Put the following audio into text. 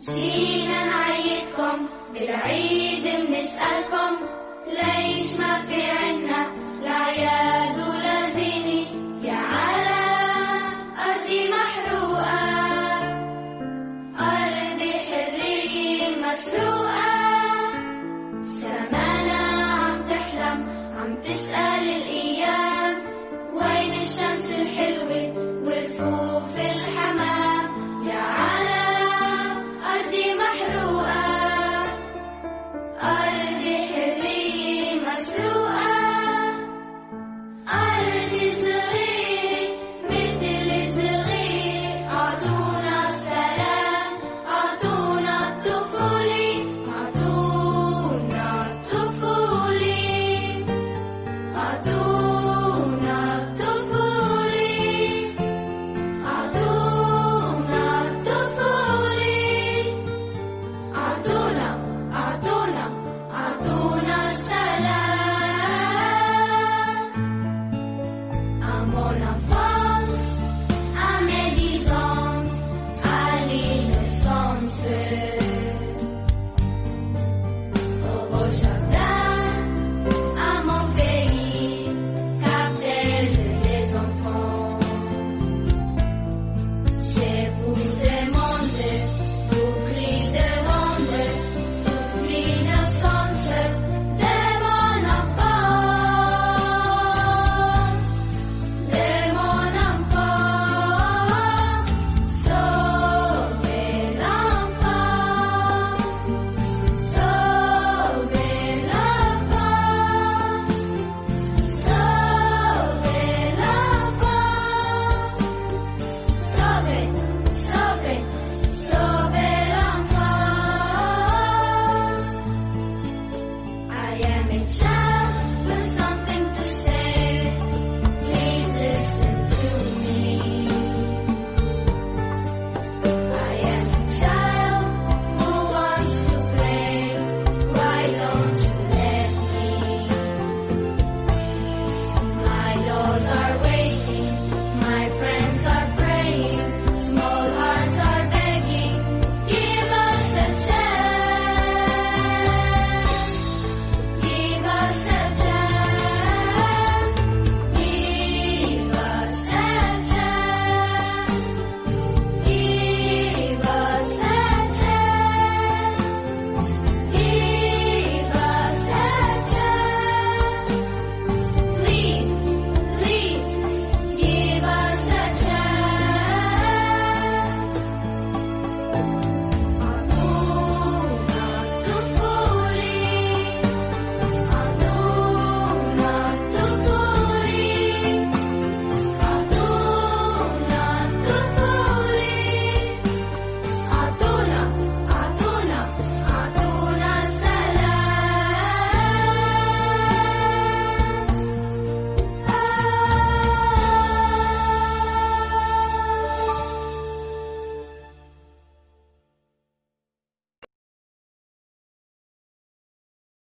جينا نعيدكم بالعيد منسألكم